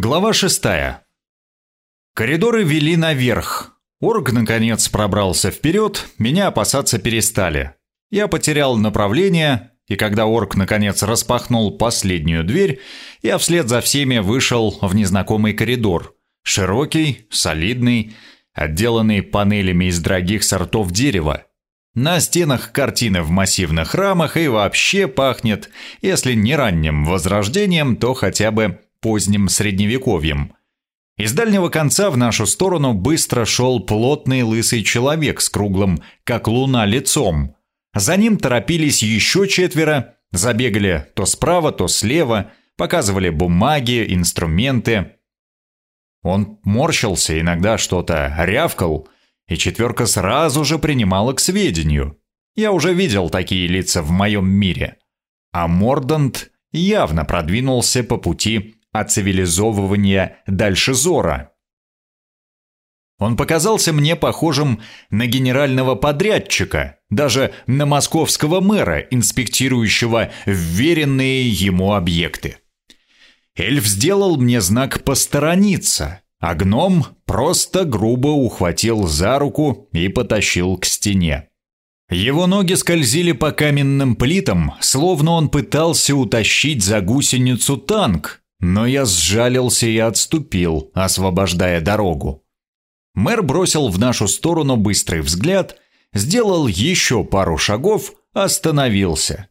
Глава шестая. Коридоры вели наверх. Орг, наконец, пробрался вперед, меня опасаться перестали. Я потерял направление, и когда орк, наконец, распахнул последнюю дверь, я вслед за всеми вышел в незнакомый коридор. Широкий, солидный, отделанный панелями из дорогих сортов дерева. На стенах картины в массивных рамах и вообще пахнет, если не ранним возрождением, то хотя бы поздним средневековьем. Из дальнего конца в нашу сторону быстро шел плотный лысый человек с круглым, как луна, лицом. За ним торопились еще четверо, забегали то справа, то слева, показывали бумаги, инструменты. Он морщился, иногда что-то рявкал, и четверка сразу же принимала к сведению. Я уже видел такие лица в моем мире. А Мордант явно продвинулся по пути оцивилизовывания дальше Зора. Он показался мне похожим на генерального подрядчика, даже на московского мэра, инспектирующего вверенные ему объекты. Эльф сделал мне знак «посторониться», а гном просто грубо ухватил за руку и потащил к стене. Его ноги скользили по каменным плитам, словно он пытался утащить за гусеницу танк, но я сжалился и отступил, освобождая дорогу. Мэр бросил в нашу сторону быстрый взгляд, сделал еще пару шагов, остановился.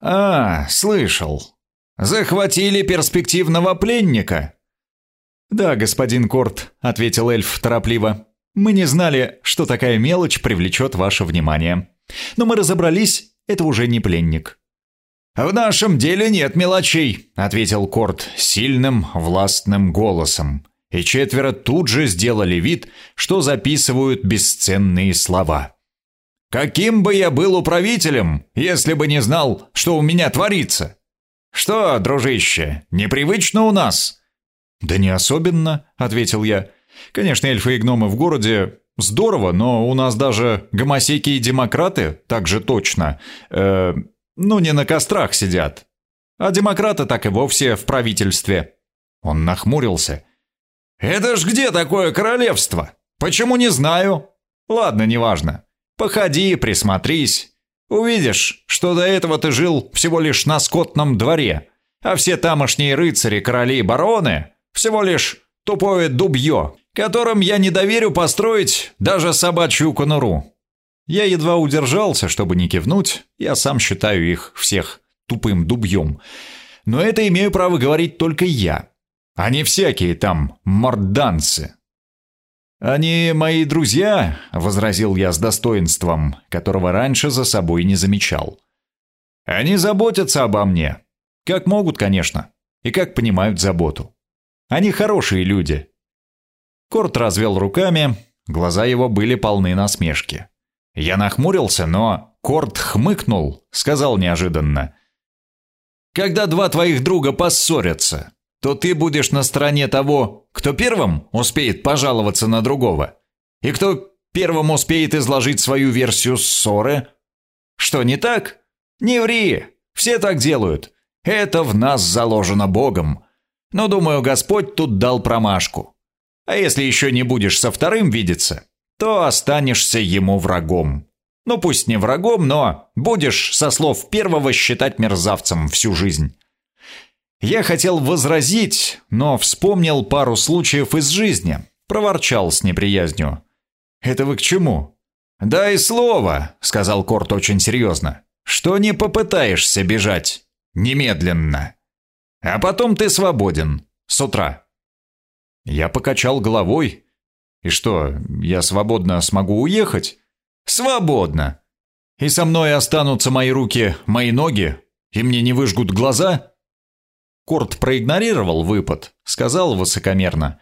«А, слышал. Захватили перспективного пленника?» «Да, господин Корт», — ответил эльф торопливо. «Мы не знали, что такая мелочь привлечет ваше внимание. Но мы разобрались, это уже не пленник. «В нашем деле нет мелочей», — ответил Корт сильным, властным голосом. И четверо тут же сделали вид, что записывают бесценные слова. «Каким бы я был управителем, если бы не знал, что у меня творится?» «Что, дружище, непривычно у нас?» «Да не особенно», — ответил я. «Конечно, эльфы и гномы в городе здорово, но у нас даже гомосеки и демократы так же точно. Э, ну, не на кострах сидят. А демократы так и вовсе в правительстве. Он нахмурился. «Это ж где такое королевство? Почему не знаю?» «Ладно, неважно. Походи, присмотрись. Увидишь, что до этого ты жил всего лишь на скотном дворе, а все тамошние рыцари, короли и бароны всего лишь тупое дубье, которым я не доверю построить даже собачью конуру. Я едва удержался, чтобы не кивнуть, я сам считаю их всех тупым дубьем. Но это имею право говорить только я, а не всякие там морданцы. «Они мои друзья», — возразил я с достоинством, которого раньше за собой не замечал. «Они заботятся обо мне. Как могут, конечно, и как понимают заботу. Они хорошие люди». Корт развел руками, глаза его были полны насмешки. Я нахмурился, но Корт хмыкнул, сказал неожиданно. «Когда два твоих друга поссорятся, то ты будешь на стороне того, кто первым успеет пожаловаться на другого, и кто первым успеет изложить свою версию ссоры. Что, не так? Не ври, все так делают. Это в нас заложено Богом. Но, думаю, Господь тут дал промашку. А если еще не будешь со вторым видеться, то останешься ему врагом. Ну пусть не врагом, но будешь, со слов первого, считать мерзавцем всю жизнь. Я хотел возразить, но вспомнил пару случаев из жизни, проворчал с неприязнью. «Это вы к чему?» «Дай слово», — сказал Корт очень серьезно, «что не попытаешься бежать. Немедленно. А потом ты свободен. С утра». Я покачал головой, и что, я свободно смогу уехать? Свободно. И со мной останутся мои руки, мои ноги, и мне не выжгут глаза? Корт проигнорировал выпад, сказал высокомерно.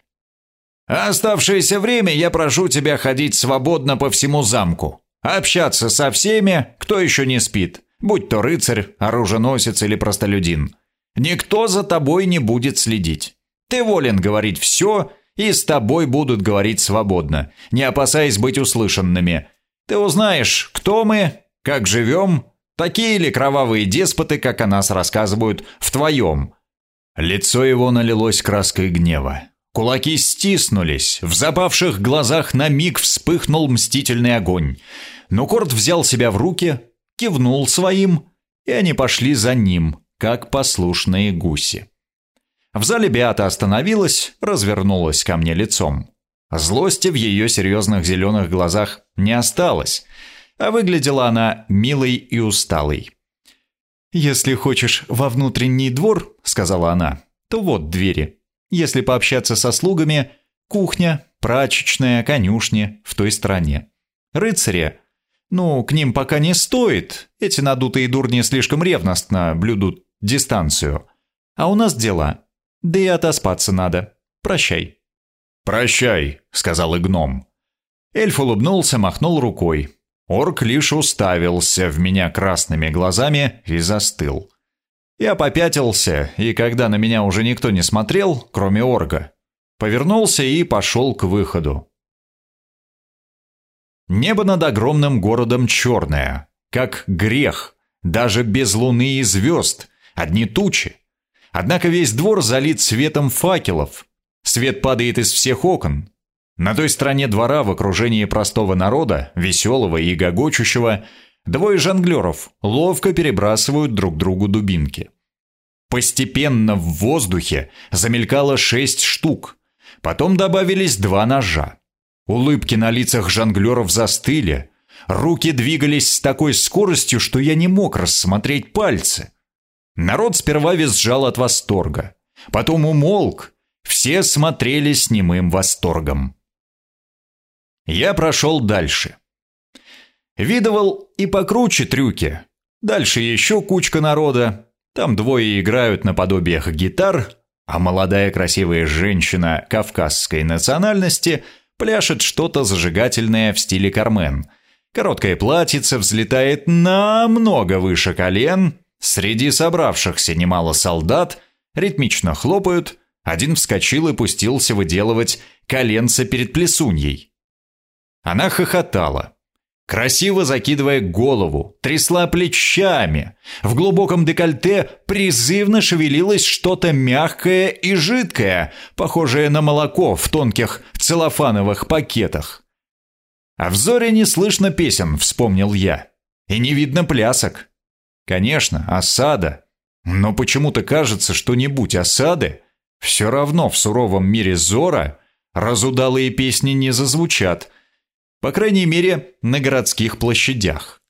«А оставшееся время я прошу тебя ходить свободно по всему замку, общаться со всеми, кто еще не спит, будь то рыцарь, оруженосец или простолюдин. Никто за тобой не будет следить. Ты волен говорить все, и с тобой будут говорить свободно, не опасаясь быть услышанными. Ты узнаешь, кто мы, как живем, такие ли кровавые деспоты, как о нас рассказывают в твоем. Лицо его налилось краской гнева. Кулаки стиснулись, в запавших глазах на миг вспыхнул мстительный огонь. Но Корт взял себя в руки, кивнул своим, и они пошли за ним, как послушные гуси. В зале Беата остановилась, развернулась ко мне лицом. Злости в ее серьезных зеленых глазах не осталось, а выглядела она милой и усталой. «Если хочешь во внутренний двор», — сказала она, — «то вот двери. Если пообщаться со слугами, кухня, прачечная, конюшни в той стороне. Рыцари, ну, к ним пока не стоит, эти надутые дурни слишком ревностно блюдут дистанцию. А у нас дела, да и отоспаться надо. Прощай». «Прощай», — сказал и гном. Эльф улыбнулся, махнул рукой. Орк лишь уставился в меня красными глазами и застыл. Я попятился, и когда на меня уже никто не смотрел, кроме орга, повернулся и пошел к выходу. Небо над огромным городом черное, как грех, даже без луны и звезд, одни тучи. Однако весь двор залит светом факелов. Свет падает из всех окон, на той стороне двора в окружении простого народа, веселого и гогочущего, двое жонглеров ловко перебрасывают друг другу дубинки. Постепенно в воздухе замелькало шесть штук, потом добавились два ножа. Улыбки на лицах жонглеров застыли, руки двигались с такой скоростью, что я не мог рассмотреть пальцы. Народ сперва визжал от восторга, потом умолк, все смотрели с немым восторгом. Я прошел дальше. Видывал и покруче трюки. Дальше еще кучка народа. Там двое играют на подобиях гитар, а молодая красивая женщина кавказской национальности пляшет что-то зажигательное в стиле Кармен. Короткое платьице взлетает намного выше колен. Среди собравшихся немало солдат ритмично хлопают. Один вскочил и пустился выделывать коленца перед плесуньей. Она хохотала, красиво закидывая голову, трясла плечами. В глубоком декольте призывно шевелилось что-то мягкое и жидкое, похожее на молоко в тонких целлофановых пакетах. «А в зоре не слышно песен», — вспомнил я. «И не видно плясок». Конечно, осада. Но почему-то кажется, что не будь осады, все равно в суровом мире Зора разудалые песни не зазвучат — по крайней мере, на городских площадях.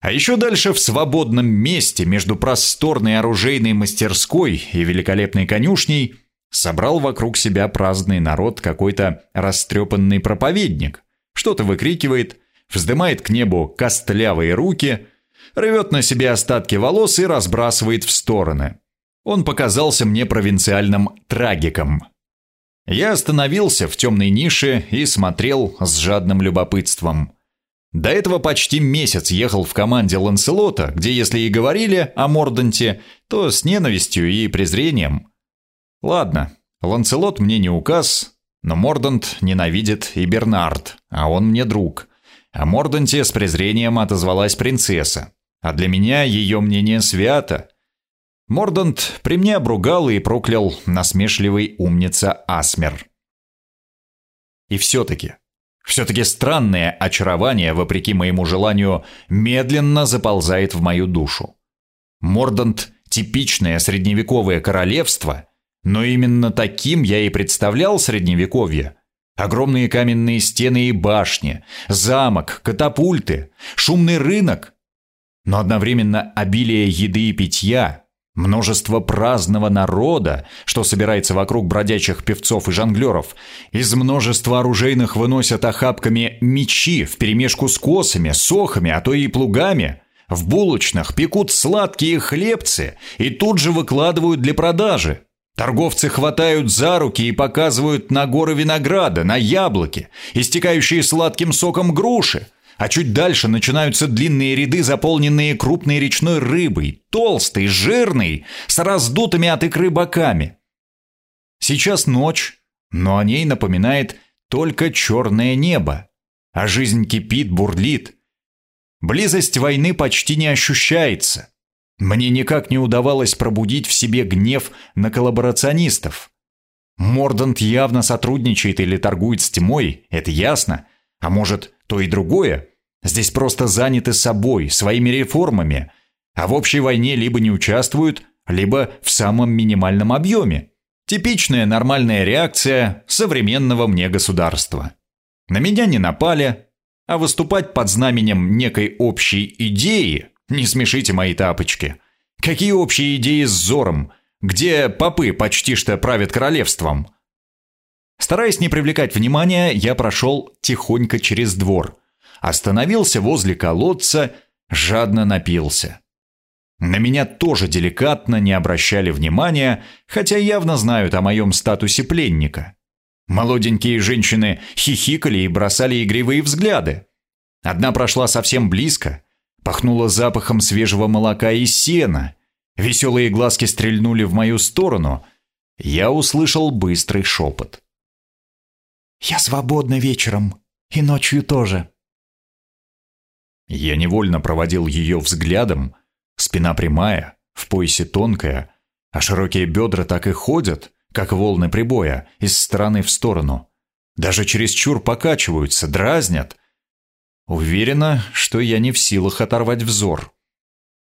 А еще дальше в свободном месте между просторной оружейной мастерской и великолепной конюшней собрал вокруг себя праздный народ какой-то растрепанный проповедник. Что-то выкрикивает, вздымает к небу костлявые руки, рвет на себе остатки волос и разбрасывает в стороны. Он показался мне провинциальным трагиком, я остановился в темной нише и смотрел с жадным любопытством. До этого почти месяц ехал в команде Ланселота, где если и говорили о Морданте, то с ненавистью и презрением. Ладно, Ланселот мне не указ, но Мордант ненавидит и Бернард, а он мне друг. О Морданте с презрением отозвалась принцесса, а для меня ее мнение свято. Мордант при мне обругал и проклял насмешливый умница Асмер. И все-таки, все-таки странное очарование, вопреки моему желанию, медленно заползает в мою душу. Мордант – типичное средневековое королевство, но именно таким я и представлял средневековье. Огромные каменные стены и башни, замок, катапульты, шумный рынок. Но одновременно обилие еды и питья – Множество праздного народа, что собирается вокруг бродячих певцов и жонглеров. Из множества оружейных выносят охапками мечи вперемешку с косами, сохами, а то и плугами. В булочных пекут сладкие хлебцы и тут же выкладывают для продажи. Торговцы хватают за руки и показывают на горы винограда, на яблоки, истекающие сладким соком груши, а чуть дальше начинаются длинные ряды, заполненные крупной речной рыбой, толстой, жирной, с раздутыми от икры боками. Сейчас ночь, но о ней напоминает только черное небо, а жизнь кипит, бурлит. Близость войны почти не ощущается. Мне никак не удавалось пробудить в себе гнев на коллаборационистов. Мордант явно сотрудничает или торгует с тьмой, это ясно. А может, то и другое? Здесь просто заняты собой, своими реформами, а в общей войне либо не участвуют, либо в самом минимальном объеме. Типичная нормальная реакция современного мне государства. На меня не напали, а выступать под знаменем некой общей идеи не смешите мои тапочки. Какие общие идеи с Зором, где попы почти что правят королевством? Стараясь не привлекать внимания, я прошел тихонько через двор, остановился возле колодца, жадно напился. На меня тоже деликатно не обращали внимания, хотя явно знают о моем статусе пленника. Молоденькие женщины хихикали и бросали игривые взгляды. Одна прошла совсем близко, пахнула запахом свежего молока и сена. Веселые глазки стрельнули в мою сторону. Я услышал быстрый шепот. «Я свободна вечером, и ночью тоже». Я невольно проводил ее взглядом, Спина прямая, в поясе тонкая, а широкие бедра так и ходят, как волны прибоя, из стороны в сторону. Даже чересчур покачиваются, дразнят. Уверена, что я не в силах оторвать взор.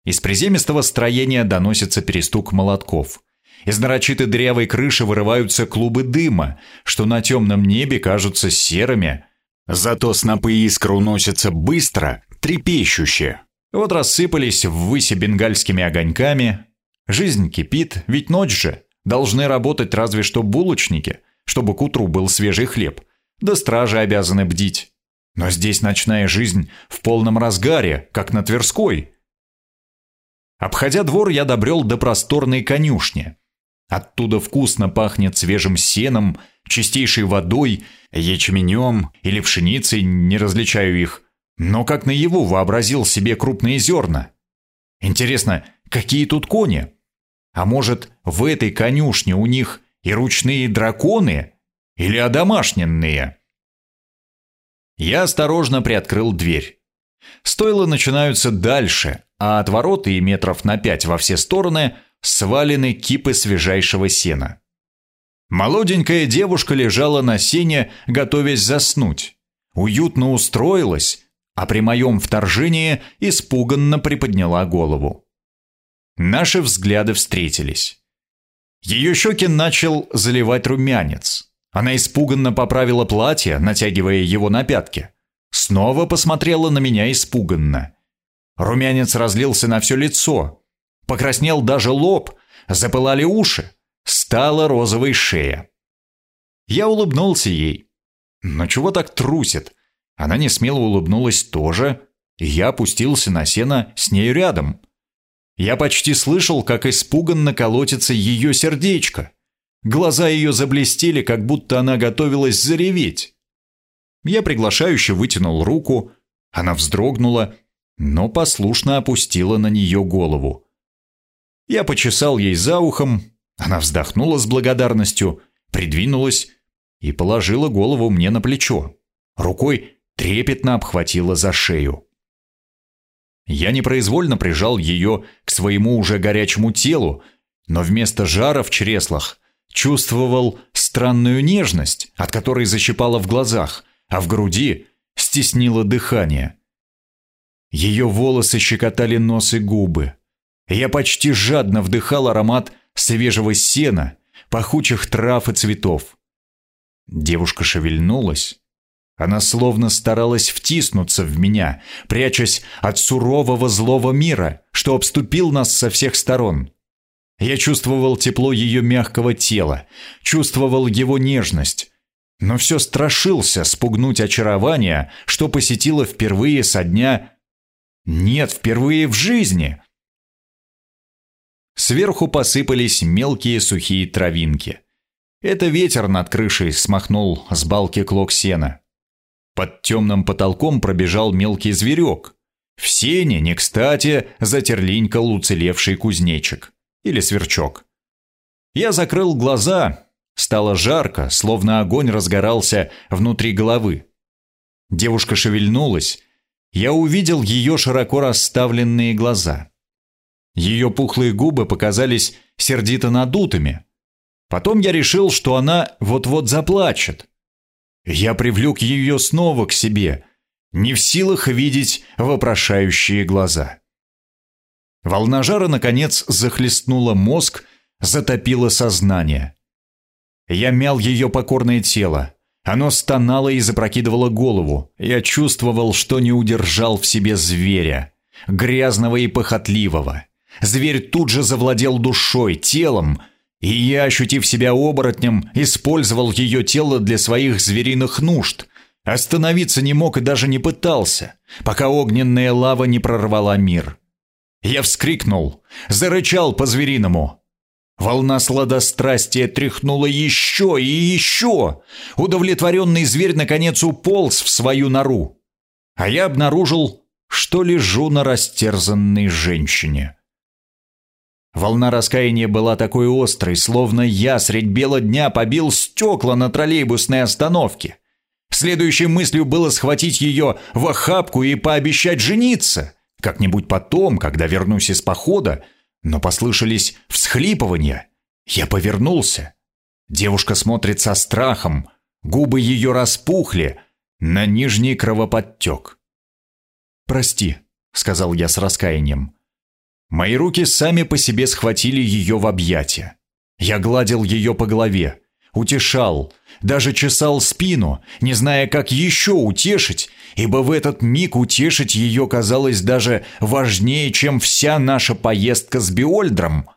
Из приземистого строения доносится перестук молотков. Из нарочитой дырявой крыши вырываются клубы дыма, что на темном небе кажутся серыми. Зато снопы искр уносятся быстро, трепещуще, вот рассыпались ввысь бенгальскими огоньками. Жизнь кипит, ведь ночь же. Должны работать разве что булочники, чтобы к утру был свежий хлеб. Да стражи обязаны бдить. Но здесь ночная жизнь в полном разгаре, как на Тверской. Обходя двор, я добрел до просторной конюшни. Оттуда вкусно пахнет свежим сеном, чистейшей водой, ячменем или пшеницей, не различаю их, но как наяву вообразил себе крупные зерна. Интересно, какие тут кони? А может, в этой конюшне у них и ручные драконы? Или одомашненные? Я осторожно приоткрыл дверь. Стойла начинаются дальше, а от ворот и метров на пять во все стороны свалены кипы свежайшего сена. Молоденькая девушка лежала на сене, готовясь заснуть. Уютно устроилась, а при моем вторжении испуганно приподняла голову. Наши взгляды встретились. Ее щеки начал заливать румянец. Она испуганно поправила платье, натягивая его на пятки. Снова посмотрела на меня испуганно. Румянец разлился на все лицо. Покраснел даже лоб, запылали уши. Стала розовой шея. Я улыбнулся ей. Но чего так трусит? Она не смело улыбнулась тоже, и я опустился на сено с ней рядом. Я почти слышал, как испуганно колотится ее сердечко. Глаза ее заблестели, как будто она готовилась зареветь. Я приглашающе вытянул руку, она вздрогнула, но послушно опустила на нее голову. Я почесал ей за ухом, она вздохнула с благодарностью, придвинулась и положила голову мне на плечо. Рукой трепетно обхватила за шею. Я непроизвольно прижал ее к своему уже горячему телу, но вместо жара в чреслах чувствовал странную нежность, от которой защипало в глазах, а в груди стеснило дыхание. Ее волосы щекотали нос и губы. Я почти жадно вдыхал аромат свежего сена, пахучих трав и цветов. Девушка шевельнулась, она словно старалась втиснуться в меня, прячась от сурового злого мира, что обступил нас со всех сторон. Я чувствовал тепло ее мягкого тела, чувствовал его нежность, но все страшился спугнуть очарование, что посетило впервые со дня... Нет, впервые в жизни. Сверху посыпались мелкие сухие травинки. Это ветер над крышей смахнул с балки клок сена. Под темным потолком пробежал мелкий зверек. В сене, не кстати, затерлинькал уцелевший кузнечик. Или сверчок. Я закрыл глаза. Стало жарко, словно огонь разгорался внутри головы. Девушка шевельнулась. Я увидел ее широко расставленные глаза. Ее пухлые губы показались сердито надутыми. Потом я решил, что она вот-вот заплачет. Я привлек ее снова к себе, не в силах видеть вопрошающие глаза. Волна жара, наконец, захлестнула мозг, затопила сознание. Я мял ее покорное тело. Оно стонало и запрокидывало голову. Я чувствовал, что не удержал в себе зверя, грязного и похотливого. Зверь тут же завладел душой, телом, и я, ощутив себя оборотнем, использовал ее тело для своих звериных нужд. Остановиться не мог и даже не пытался, пока огненная лава не прорвала мир. Я вскрикнул, зарычал по-звериному. Волна сладострастия тряхнула еще и еще. Удовлетворенный зверь наконец уполз в свою нору. А я обнаружил, что лежу на растерзанной женщине. Волна раскаяния была такой острой, словно я средь бела дня побил стекла на троллейбусной остановке. Следующей мыслью было схватить ее в охапку и пообещать жениться. Как-нибудь потом, когда вернусь из похода, но послышались всхлипывания. Я повернулся. Девушка смотрит со страхом, губы ее распухли, на нижний кровоподтек. «Прости», — сказал я с раскаянием. Мои руки сами по себе схватили ее в объятия. Я гладил ее по голове, утешал, даже чесал спину, не зная, как еще утешить, ибо в этот миг утешить ее казалось даже важнее, чем вся наша поездка с Биольдром.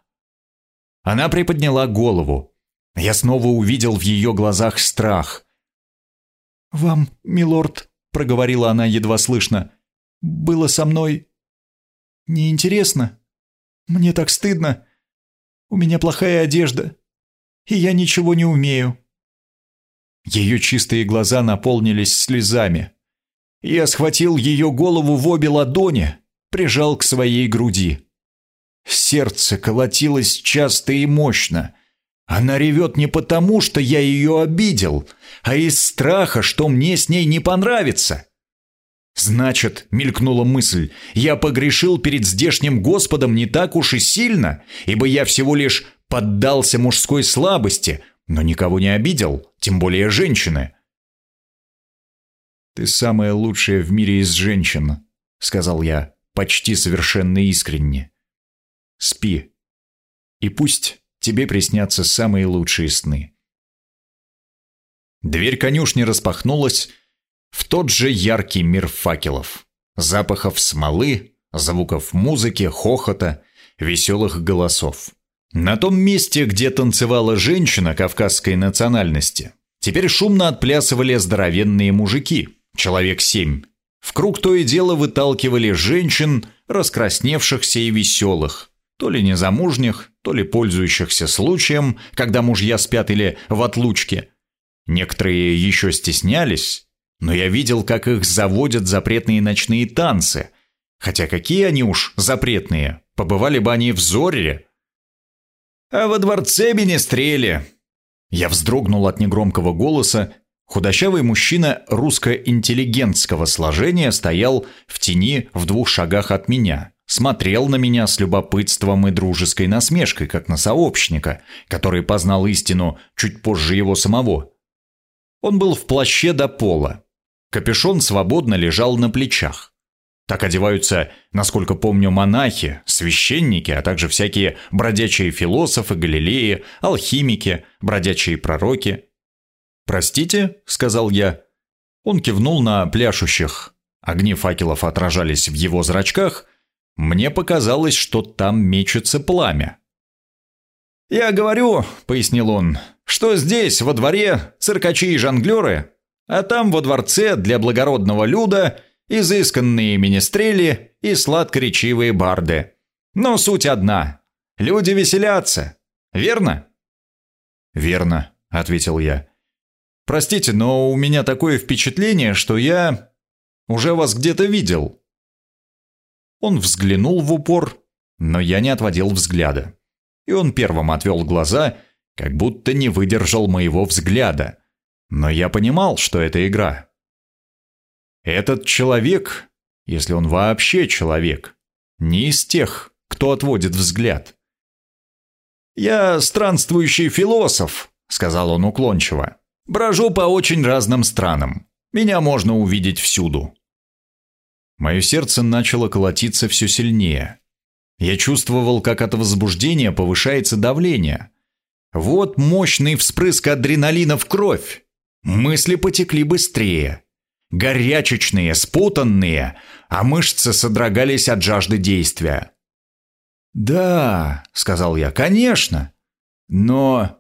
Она приподняла голову. Я снова увидел в ее глазах страх. «Вам, милорд», — проговорила она едва слышно, — «было со мной неинтересно. Мне так стыдно. У меня плохая одежда, и я ничего не умею». Ее чистые глаза наполнились слезами. Я схватил ее голову в обе ладони, прижал к своей груди. Сердце колотилось часто и мощно. Она ревет не потому, что я ее обидел, а из страха, что мне с ней не понравится. Значит, мелькнула мысль, я погрешил перед здешним Господом не так уж и сильно, ибо я всего лишь поддался мужской слабости, но никого не обидел, тем более женщины. «Ты самая лучшая в мире из женщин», — сказал я, почти совершенно искренне. «Спи, и пусть тебе приснятся самые лучшие сны». Дверь конюшни распахнулась в тот же яркий мир факелов, запахов смолы, звуков музыки, хохота, веселых голосов. На том месте, где танцевала женщина кавказской национальности, теперь шумно отплясывали здоровенные мужики — человек семь. В круг то и дело выталкивали женщин, раскрасневшихся и веселых, то ли незамужних, то ли пользующихся случаем, когда мужья спят или в отлучке. Некоторые еще стеснялись, но я видел, как их заводят запретные ночные танцы. Хотя какие они уж запретные, побывали бы они в Зоре. А во дворце Бенестрели. Я вздрогнул от негромкого голоса Худощавый мужчина русско-интеллигентского сложения стоял в тени в двух шагах от меня, смотрел на меня с любопытством и дружеской насмешкой, как на сообщника, который познал истину чуть позже его самого. Он был в плаще до пола. Капюшон свободно лежал на плечах. Так одеваются, насколько помню, монахи, священники, а также всякие бродячие философы, галилеи, алхимики, бродячие пророки – «Простите», — сказал я. Он кивнул на пляшущих. Огни факелов отражались в его зрачках. Мне показалось, что там мечется пламя. «Я говорю», — пояснил он, — «что здесь, во дворе, циркачи и жонглеры, а там во дворце для благородного люда изысканные министрели и сладкоречивые барды. Но суть одна. Люди веселятся. Верно?» «Верно», — ответил я. Простите, но у меня такое впечатление, что я уже вас где-то видел». Он взглянул в упор, но я не отводил взгляда. И он первым отвел глаза, как будто не выдержал моего взгляда. Но я понимал, что это игра. Этот человек, если он вообще человек, не из тех, кто отводит взгляд. «Я странствующий философ», — сказал он уклончиво. «Брожу по очень разным странам. Меня можно увидеть всюду». Мое сердце начало колотиться все сильнее. Я чувствовал, как от возбуждения повышается давление. Вот мощный вспрыск адреналина в кровь. Мысли потекли быстрее. Горячечные, спутанные, а мышцы содрогались от жажды действия. «Да», — сказал я, — «конечно. Но,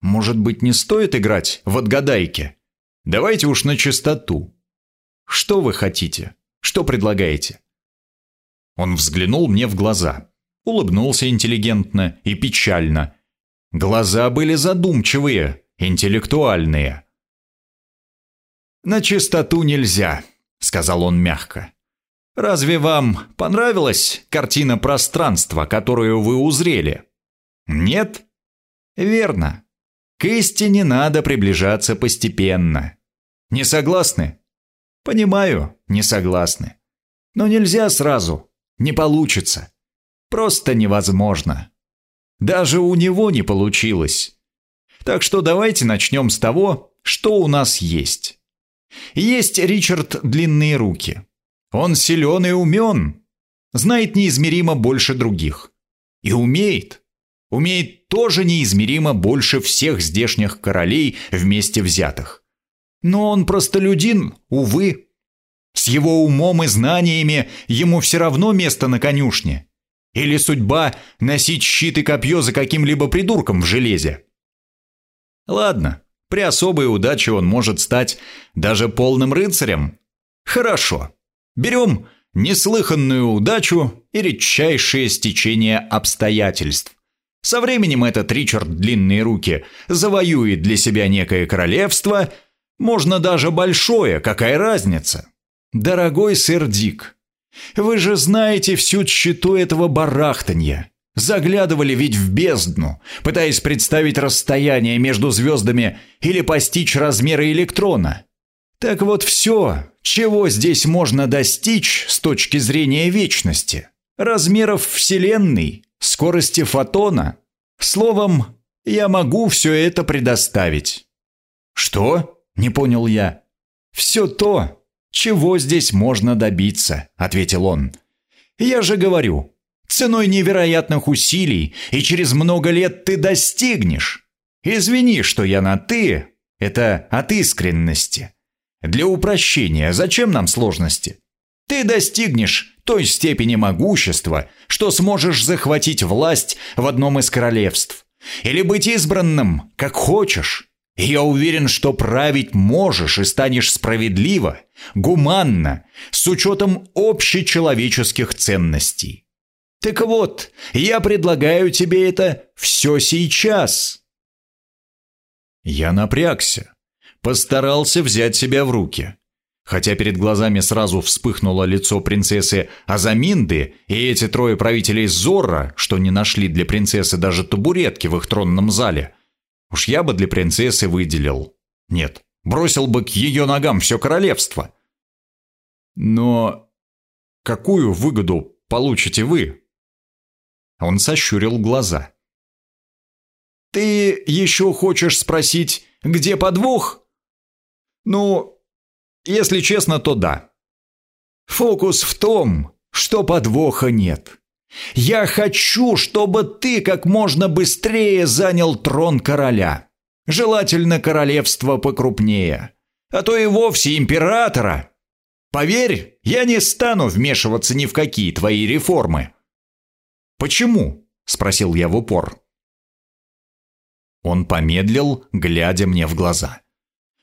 может быть, не стоит играть в отгадайки? Давайте уж на чистоту. Что вы хотите? Что предлагаете?» Он взглянул мне в глаза, улыбнулся интеллигентно и печально. Глаза были задумчивые, интеллектуальные. «На чистоту нельзя», — сказал он мягко. «Разве вам понравилась картина пространства, которую вы узрели?» «Нет?» «Верно. К истине надо приближаться постепенно. Не согласны?» «Понимаю, не согласны. Но нельзя сразу. Не получится. Просто невозможно. Даже у него не получилось. Так что давайте начнем с того, что у нас есть. Есть Ричард Длинные Руки. Он силен и умен. Знает неизмеримо больше других. И умеет. Умеет тоже неизмеримо больше всех здешних королей вместе взятых. Но он простолюдин, увы. С его умом и знаниями ему все равно место на конюшне. Или судьба носить щит и копье за каким-либо придурком в железе. Ладно, при особой удаче он может стать даже полным рыцарем. Хорошо. Берем неслыханную удачу и редчайшее стечение обстоятельств. Со временем этот Ричард Длинные Руки завоюет для себя некое королевство, можно даже большое, какая разница. Дорогой сэр Дик, вы же знаете всю тщету этого барахтанья. Заглядывали ведь в бездну, пытаясь представить расстояние между звездами или постичь размеры электрона. Так вот все, чего здесь можно достичь с точки зрения вечности. Размеров Вселенной, скорости фотона. Словом, я могу все это предоставить. «Что?» – не понял я. «Все то, чего здесь можно добиться», – ответил он. «Я же говорю, ценой невероятных усилий, и через много лет ты достигнешь. Извини, что я на «ты», это от искренности. Для упрощения, зачем нам сложности? Ты достигнешь той степени могущества, что сможешь захватить власть в одном из королевств. Или быть избранным, как хочешь. Я уверен, что править можешь и станешь справедливо, гуманно, с учетом общечеловеческих ценностей. Так вот, я предлагаю тебе это все сейчас. Я напрягся, постарался взять себя в руки. Хотя перед глазами сразу вспыхнуло лицо принцессы Азаминды и эти трое правителей Зорро, что не нашли для принцессы даже табуретки в их тронном зале. Уж я бы для принцессы выделил. Нет, бросил бы к ее ногам все королевство. Но какую выгоду получите вы? Он сощурил глаза. «Ты еще хочешь спросить, где подвох?» «Ну, если честно, то да. Фокус в том, что подвоха нет. Я хочу, чтобы ты как можно быстрее занял трон короля. Желательно королевство покрупнее, а то и вовсе императора. Поверь, я не стану вмешиваться ни в какие твои реформы. «Почему?» – спросил я в упор. Он помедлил, глядя мне в глаза.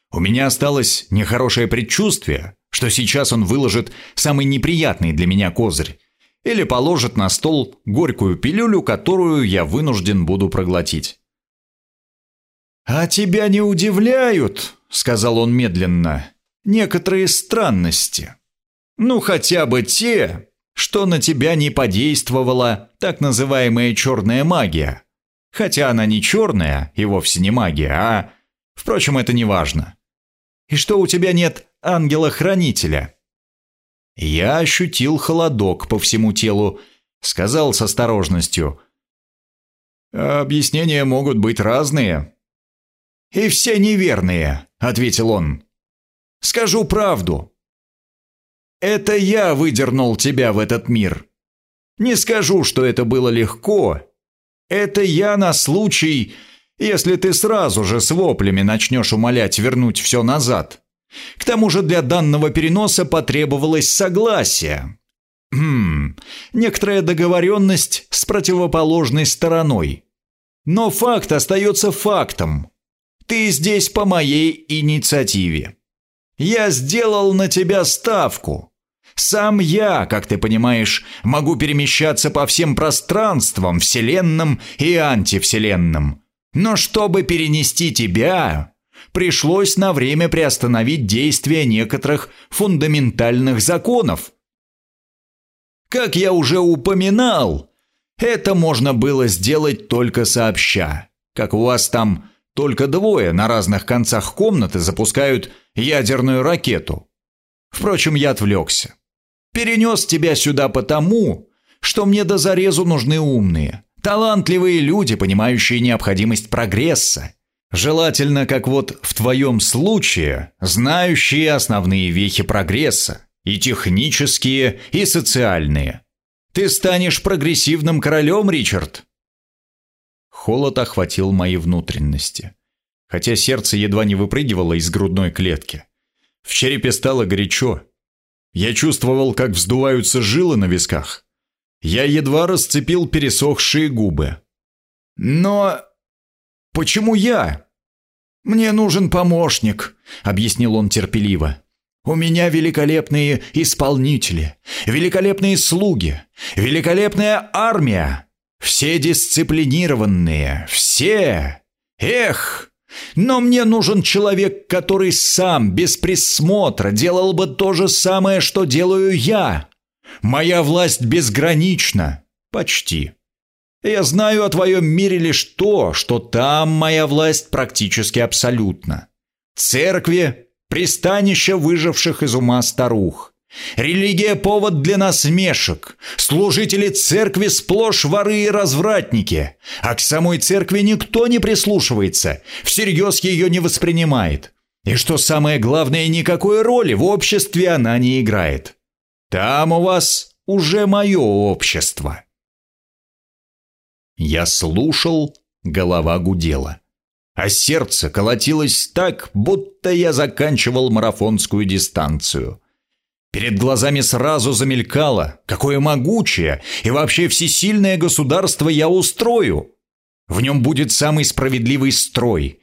У меня осталось нехорошее предчувствие, что сейчас он выложит самый неприятный для меня козырь или положит на стол горькую пилюлю, которую я вынужден буду проглотить. «А тебя не удивляют?» — сказал он медленно. «Некоторые странности. Ну, хотя бы те, что на тебя не подействовала так называемая черная магия. Хотя она не черная и вовсе не магия, а... Впрочем, это не важно. И что у тебя нет ангела-хранителя? Я ощутил холодок по всему телу, сказал с осторожностью. «Объяснения могут быть разные». «И все неверные», — ответил он. «Скажу правду. Это я выдернул тебя в этот мир. Не скажу, что это было легко. Это я на случай, если ты сразу же с воплями начнешь умолять вернуть все назад. К тому же для данного переноса потребовалось согласие. Хм, некоторая договоренность с противоположной стороной. Но факт остается фактом. Ты здесь по моей инициативе. Я сделал на тебя ставку. Сам я, как ты понимаешь, могу перемещаться по всем пространствам, вселенным и антивселенным. Но чтобы перенести тебя, пришлось на время приостановить действие некоторых фундаментальных законов. Как я уже упоминал, это можно было сделать только сообща. Как у вас там только двое на разных концах комнаты запускают ядерную ракету. Впрочем, я отвлекся. Перенес тебя сюда потому, что мне до зарезу нужны умные, талантливые люди, понимающие необходимость прогресса. Желательно, как вот в твоем случае, знающие основные вехи прогресса, и технические, и социальные. Ты станешь прогрессивным королем, Ричард. Холод охватил мои внутренности, хотя сердце едва не выпрыгивало из грудной клетки. В черепе стало горячо, я чувствовал, как вздуваются жилы на висках. Я едва расцепил пересохшие губы. «Но... почему я?» «Мне нужен помощник», — объяснил он терпеливо. «У меня великолепные исполнители, великолепные слуги, великолепная армия. Все дисциплинированные, все. Эх!» Но мне нужен человек, который сам, без присмотра, делал бы то же самое, что делаю я. Моя власть безгранична. Почти. Я знаю о твоем мире лишь то, что там моя власть практически абсолютна. Церкви – пристанище выживших из ума старух. Религия – повод для насмешек. Служители церкви сплошь воры и развратники. А к самой церкви никто не прислушивается, всерьез ее не воспринимает. И что самое главное, никакой роли в обществе она не играет. Там у вас уже мое общество. Я слушал, голова гудела. А сердце колотилось так, будто я заканчивал марафонскую дистанцию – Перед глазами сразу замелькало, какое могучее и вообще всесильное государство я устрою. В нем будет самый справедливый строй.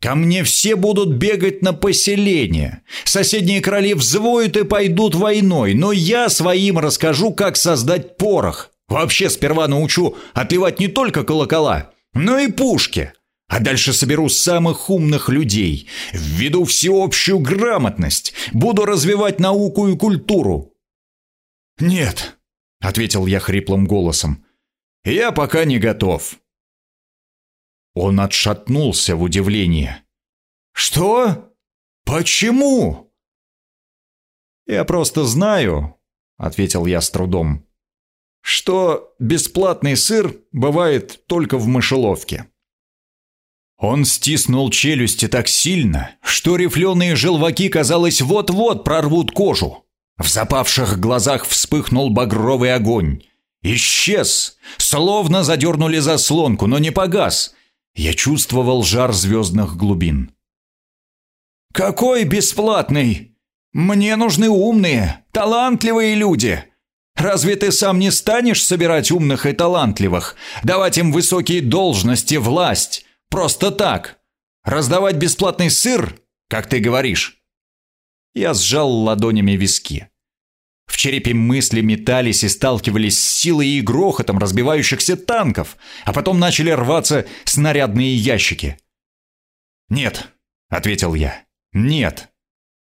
Ко мне все будут бегать на поселение. Соседние короли взвоют и пойдут войной, но я своим расскажу, как создать порох. Вообще сперва научу отливать не только колокола, но и пушки. А дальше соберу самых умных людей, введу всеобщую грамотность, буду развивать науку и культуру. «Нет», — ответил я хриплым голосом, — «я пока не готов». Он отшатнулся в удивлении. «Что? Почему?» «Я просто знаю», — ответил я с трудом, — «что бесплатный сыр бывает только в мышеловке». Он стиснул челюсти так сильно, что рифленые желваки, казалось, вот-вот прорвут кожу. В запавших глазах вспыхнул багровый огонь. Исчез, словно задернули заслонку, но не погас. Я чувствовал жар звездных глубин. «Какой бесплатный? Мне нужны умные, талантливые люди!» Разве ты сам не станешь собирать умных и талантливых, давать им высокие должности, власть, Просто так. Раздавать бесплатный сыр, как ты говоришь. Я сжал ладонями виски. В черепе мысли метались и сталкивались с силой и грохотом разбивающихся танков, а потом начали рваться снарядные ящики. «Нет», — ответил я, — «нет.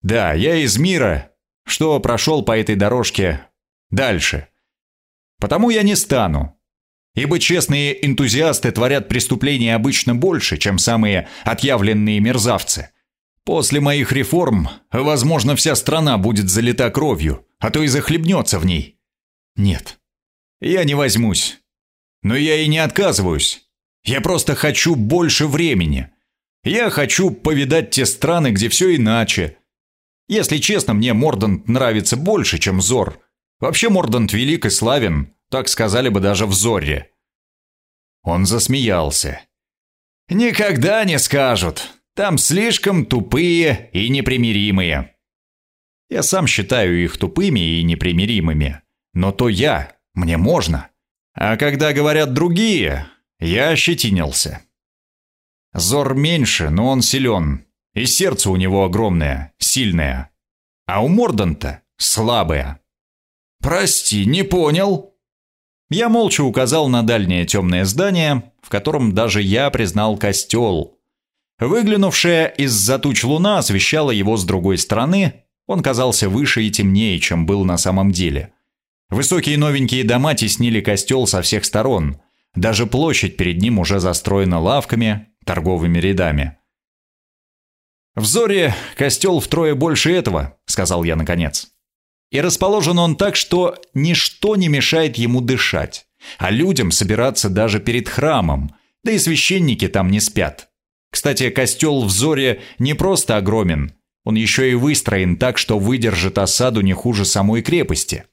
Да, я из мира, что прошел по этой дорожке дальше. Потому я не стану, Ибо честные энтузиасты творят преступления обычно больше, чем самые отъявленные мерзавцы. После моих реформ, возможно, вся страна будет залита кровью, а то и захлебнется в ней. Нет. Я не возьмусь. Но я и не отказываюсь. Я просто хочу больше времени. Я хочу повидать те страны, где все иначе. Если честно, мне Мордант нравится больше, чем Зор. Вообще Мордант велик и славен, так сказали бы даже в Зорре. Он засмеялся. «Никогда не скажут. Там слишком тупые и непримиримые». Я сам считаю их тупыми и непримиримыми. Но то я, мне можно. А когда говорят другие, я ощетинился. Зор меньше, но он силен. И сердце у него огромное, сильное. А у Морданта слабое. «Прости, не понял». Я молча указал на дальнее темное здание, в котором даже я признал костел. Выглянувшая из-за туч луна освещала его с другой стороны, он казался выше и темнее, чем был на самом деле. Высокие новенькие дома теснили костел со всех сторон. Даже площадь перед ним уже застроена лавками, торговыми рядами. «В Зоре костел втрое больше этого», — сказал я наконец. «И расположен он так, что ничто не мешает ему дышать, а людям собираться даже перед храмом, да и священники там не спят. Кстати, костел в Зоре не просто огромен, он еще и выстроен так, что выдержит осаду не хуже самой крепости».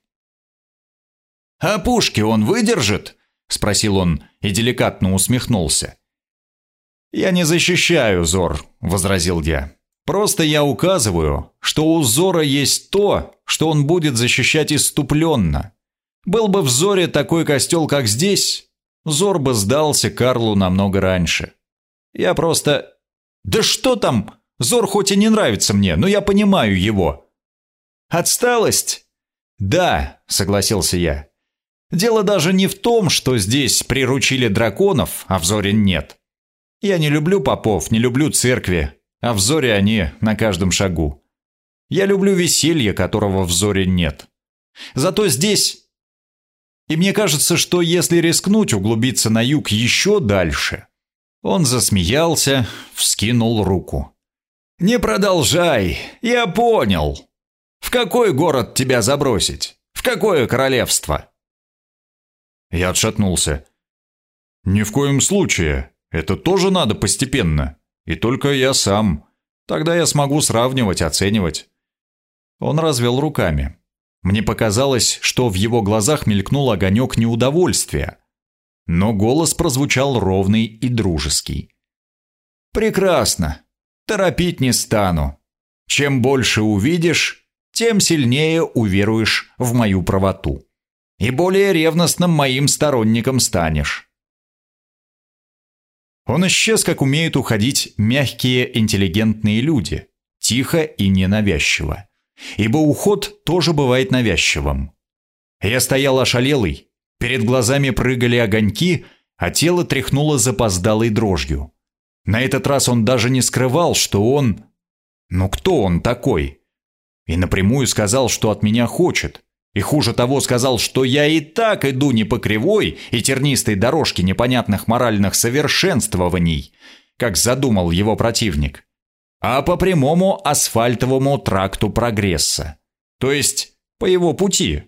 «А пушки он выдержит?» — спросил он и деликатно усмехнулся. «Я не защищаю Зор», — возразил я. «Просто я указываю, что у Зора есть то, что он будет защищать иступленно. Был бы в Зоре такой костел, как здесь, Зор бы сдался Карлу намного раньше. Я просто... Да что там? Зор хоть и не нравится мне, но я понимаю его». «Отсталость?» «Да», — согласился я. Дело даже не в том, что здесь приручили драконов, а в Зоре нет. Я не люблю попов, не люблю церкви, а в Зоре они на каждом шагу. Я люблю веселье, которого в Зоре нет. Зато здесь... И мне кажется, что если рискнуть углубиться на юг еще дальше... Он засмеялся, вскинул руку. «Не продолжай, я понял. В какой город тебя забросить? В какое королевство?» Я отшатнулся. «Ни в коем случае. Это тоже надо постепенно. И только я сам. Тогда я смогу сравнивать, оценивать». Он развел руками. Мне показалось, что в его глазах мелькнул огонек неудовольствия. Но голос прозвучал ровный и дружеский. «Прекрасно. Торопить не стану. Чем больше увидишь, тем сильнее уверуешь в мою правоту» и более ревностным моим сторонником станешь. Он исчез, как умеют уходить мягкие интеллигентные люди, тихо и ненавязчиво. Ибо уход тоже бывает навязчивым. Я стоял ошалелый, перед глазами прыгали огоньки, а тело тряхнуло запоздалой дрожью. На этот раз он даже не скрывал, что он... Ну кто он такой? И напрямую сказал, что от меня хочет. И хуже того сказал, что я и так иду не по кривой и тернистой дорожке непонятных моральных совершенствований, как задумал его противник, а по прямому асфальтовому тракту прогресса. То есть по его пути,